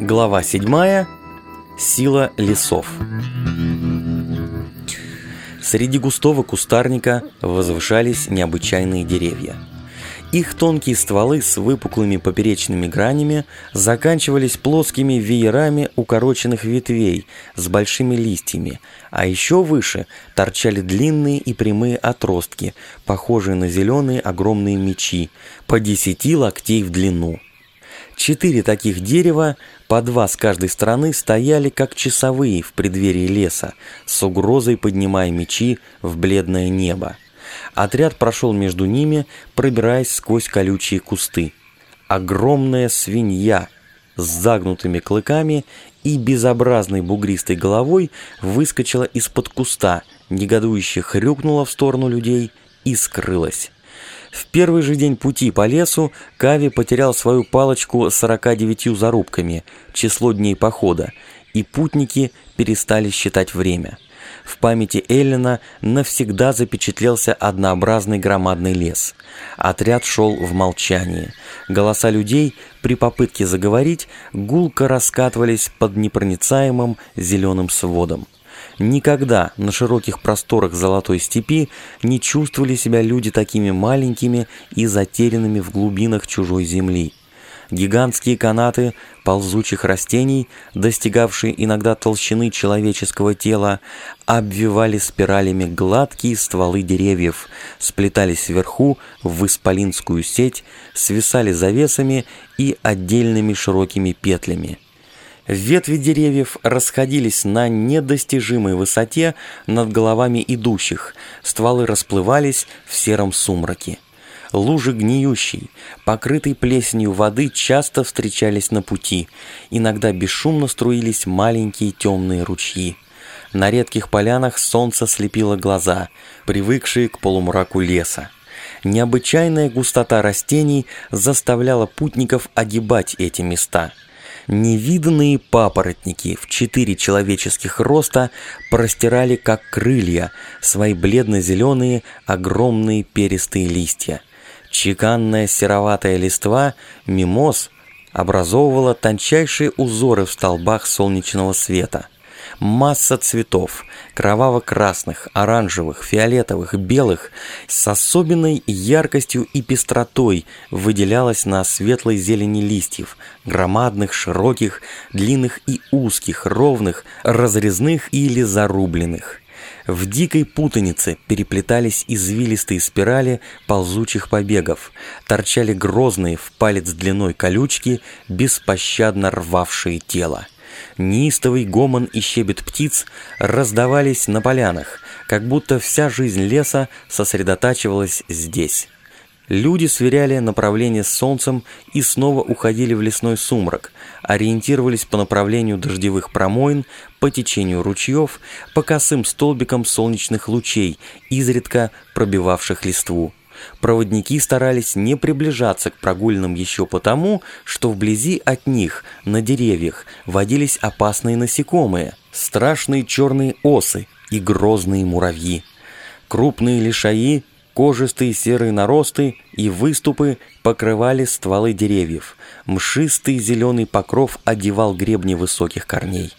Глава 7. Сила лесов. Среди густого кустарника возвышались необычайные деревья. Их тонкие стволы с выпуклыми поперечными гранями заканчивались плоскими веерами укороченных ветвей с большими листьями, а еще выше торчали длинные и прямые отростки, похожие на зеленые огромные мечи, по десяти локтей в длину. Четыре таких дерева, по два с каждой стороны, стояли как часовые в преддверии леса, с угрозой поднимая мечи в бледное небо. Отряд прошел между ними, пробираясь сквозь колючие кусты. Огромная свинья с загнутыми клыками и безобразной бугристой головой выскочила из-под куста, негодующе хрюкнула в сторону людей и скрылась. В первый же день пути по лесу Кави потерял свою палочку с 49 зарубками, число дней похода, и путники перестали считать время. В памяти Эллина навсегда запечатлелся однообразный громадный лес. Отряд шел в молчании. Голоса людей при попытке заговорить гулко раскатывались под непроницаемым зеленым сводом. Никогда на широких просторах Золотой степи не чувствовали себя люди такими маленькими и затерянными в глубинах чужой земли. Гигантские канаты ползучих растений, достигавшие иногда толщины человеческого тела, обвивали спиралями гладкие стволы деревьев, сплетались вверху в исполинскую сеть, свисали завесами и отдельными широкими петлями. Ветви деревьев расходились на недостижимой высоте над головами идущих, стволы расплывались в сером сумраке. Лужи гниющей, покрытой плесенью воды часто встречались на пути, иногда бесшумно струились маленькие темные ручьи. На редких полянах солнце слепило глаза, привыкшие к полумраку леса. Необычайная густота растений заставляла путников огибать эти места – Невиданные папоротники в четыре человеческих роста простирали, как крылья, свои бледно-зеленые огромные перистые листья. Чеканная сероватая листва, мимоз, образовывала тончайшие узоры в столбах солнечного света – Масса цветов, кроваво-красных, оранжевых, фиолетовых, белых, с особенной яркостью и пестротой выделялась на светлой зелени листьев, громадных, широких, длинных и узких, ровных, разрезных или зарубленных. В дикой путанице переплетались извилистые спирали ползучих побегов, торчали грозные в палец длиной колючки, беспощадно рвавшие тело. Неистовый гомон и щебет птиц раздавались на полянах, как будто вся жизнь леса сосредотачивалась здесь. Люди сверяли направление с солнцем и снова уходили в лесной сумрак, ориентировались по направлению дождевых промоин, по течению ручьев, по косым столбикам солнечных лучей, изредка пробивавших листву. Проводники старались не приближаться к прогульным еще потому, что вблизи от них, на деревьях, водились опасные насекомые, страшные черные осы и грозные муравьи. Крупные лишаи, кожистые серые наросты и выступы покрывали стволы деревьев. Мшистый зеленый покров одевал гребни высоких корней.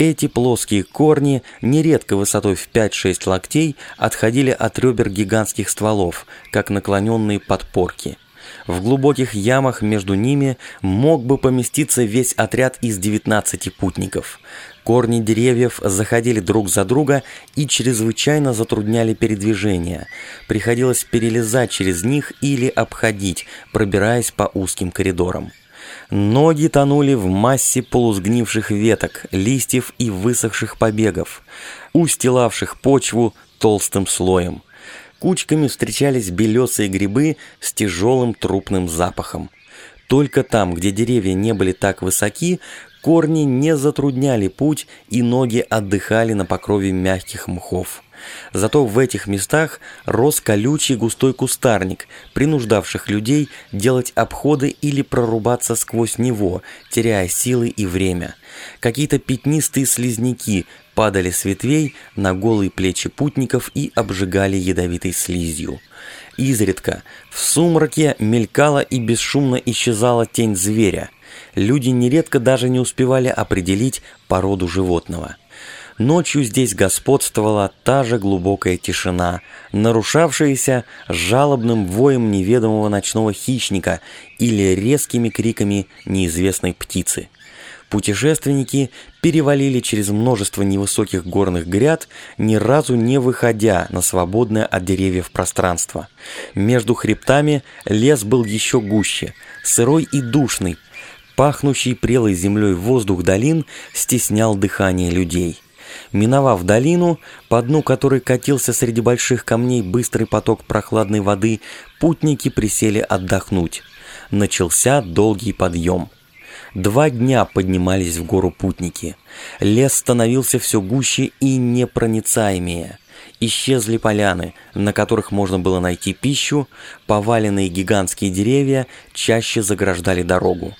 Эти плоские корни, нередко высотой в 5-6 локтей, отходили от ребер гигантских стволов, как наклоненные подпорки. В глубоких ямах между ними мог бы поместиться весь отряд из 19 путников. Корни деревьев заходили друг за друга и чрезвычайно затрудняли передвижение. Приходилось перелезать через них или обходить, пробираясь по узким коридорам. Ноги тонули в массе полусгнивших веток, листьев и высохших побегов, устилавших почву толстым слоем. Кучками встречались белесые грибы с тяжелым трупным запахом. Только там, где деревья не были так высоки, корни не затрудняли путь и ноги отдыхали на покрове мягких мхов. Зато в этих местах рос колючий густой кустарник, принуждавших людей делать обходы или прорубаться сквозь него, теряя силы и время. Какие-то пятнистые слизняки падали с ветвей на голые плечи путников и обжигали ядовитой слизью. Изредка в сумраке мелькала и бесшумно исчезала тень зверя – Люди нередко даже не успевали определить породу животного. Ночью здесь господствовала та же глубокая тишина, нарушавшаяся жалобным воем неведомого ночного хищника или резкими криками неизвестной птицы. Путешественники перевалили через множество невысоких горных гряд, ни разу не выходя на свободное от деревьев пространство. Между хребтами лес был еще гуще, сырой и душный, пахнущий прелой землей воздух долин стеснял дыхание людей. Миновав долину, по дну которой катился среди больших камней быстрый поток прохладной воды, путники присели отдохнуть. Начался долгий подъем. Два дня поднимались в гору путники. Лес становился все гуще и непроницаемее. Исчезли поляны, на которых можно было найти пищу, поваленные гигантские деревья чаще заграждали дорогу.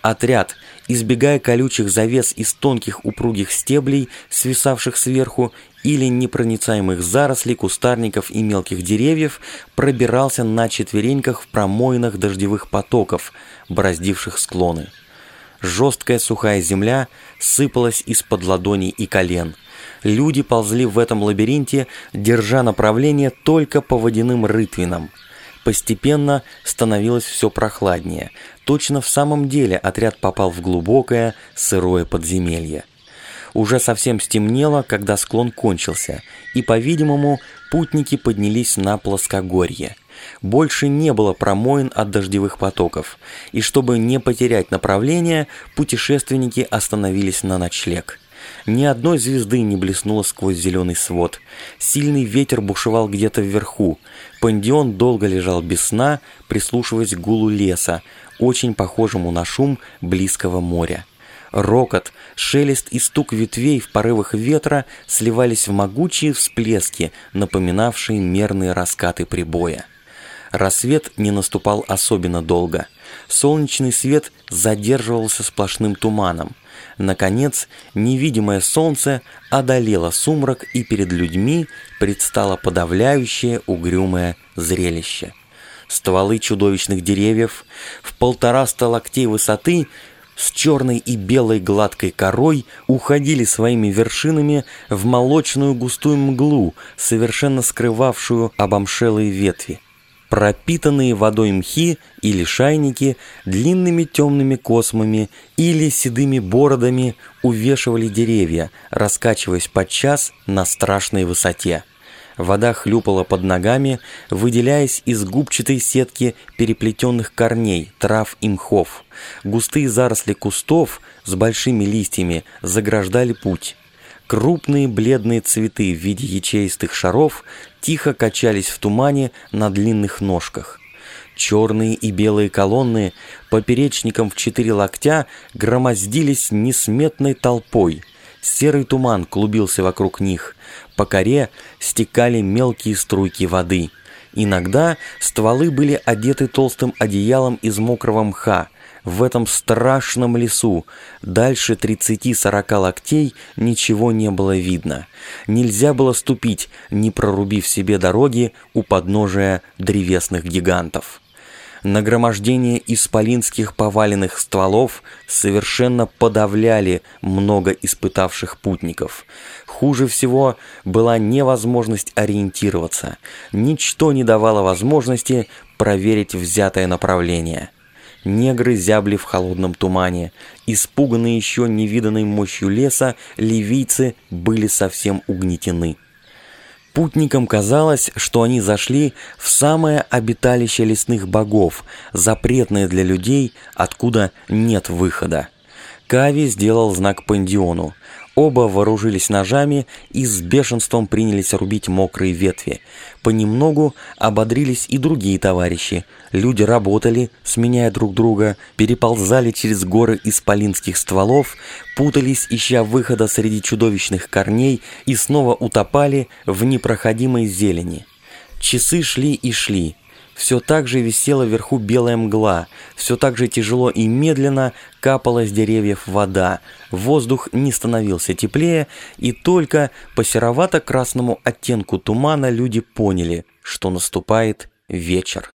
Отряд, избегая колючих завес из тонких упругих стеблей, свисавших сверху, или непроницаемых зарослей, кустарников и мелких деревьев, пробирался на четвереньках в промоинах дождевых потоков, бороздивших склоны. Жесткая сухая земля сыпалась из-под ладоней и колен. Люди ползли в этом лабиринте, держа направление только по водяным рытвинам. Постепенно становилось все прохладнее. Точно в самом деле отряд попал в глубокое, сырое подземелье. Уже совсем стемнело, когда склон кончился, и, по-видимому, путники поднялись на плоскогорье – больше не было промоин от дождевых потоков, и чтобы не потерять направление, путешественники остановились на ночлег. Ни одной звезды не блеснуло сквозь зеленый свод. Сильный ветер бушевал где-то вверху. Пандион долго лежал без сна, прислушиваясь к гулу леса, очень похожему на шум близкого моря. Рокот, шелест и стук ветвей в порывах ветра сливались в могучие всплески, напоминавшие мерные раскаты прибоя. Рассвет не наступал особенно долго. Солнечный свет задерживался сплошным туманом. Наконец, невидимое солнце одолело сумрак, и перед людьми предстало подавляющее угрюмое зрелище. Стволы чудовищных деревьев в полтораста локтей высоты с черной и белой гладкой корой уходили своими вершинами в молочную густую мглу, совершенно скрывавшую обомшелые ветви. Пропитанные водой мхи или шайники длинными темными космами или седыми бородами увешивали деревья, раскачиваясь подчас на страшной высоте. Вода хлюпала под ногами, выделяясь из губчатой сетки переплетенных корней, трав и мхов. Густые заросли кустов с большими листьями заграждали путь. Крупные бледные цветы в виде ячеистых шаров тихо качались в тумане на длинных ножках. Черные и белые колонны поперечником в четыре локтя громоздились несметной толпой. Серый туман клубился вокруг них. По коре стекали мелкие струйки воды. Иногда стволы были одеты толстым одеялом из мокрого мха, в этом страшном лесу. Дальше 30-40 локтей ничего не было видно. Нельзя было ступить, не прорубив себе дороги у подножия древесных гигантов. Нагромождение исполинских поваленных стволов совершенно подавляли много испытавших путников. Хуже всего была невозможность ориентироваться. Ничто не давало возможности проверить взятое направление. Негры зябли в холодном тумане. Испуганные еще невиданной мощью леса, ливийцы были совсем угнетены. Путникам казалось, что они зашли в самое обиталище лесных богов, запретное для людей, откуда нет выхода. Кави сделал знак Пандиону. Оба вооружились ножами и с бешенством принялись рубить мокрые ветви. Понемногу ободрились и другие товарищи. Люди работали, сменяя друг друга, переползали через горы исполинских стволов, путались, ища выхода среди чудовищных корней и снова утопали в непроходимой зелени. Часы шли и шли, все так же висела вверху белая мгла, все так же тяжело и медленно капала с деревьев вода, воздух не становился теплее, и только по серовато-красному оттенку тумана люди поняли, что наступает вечер.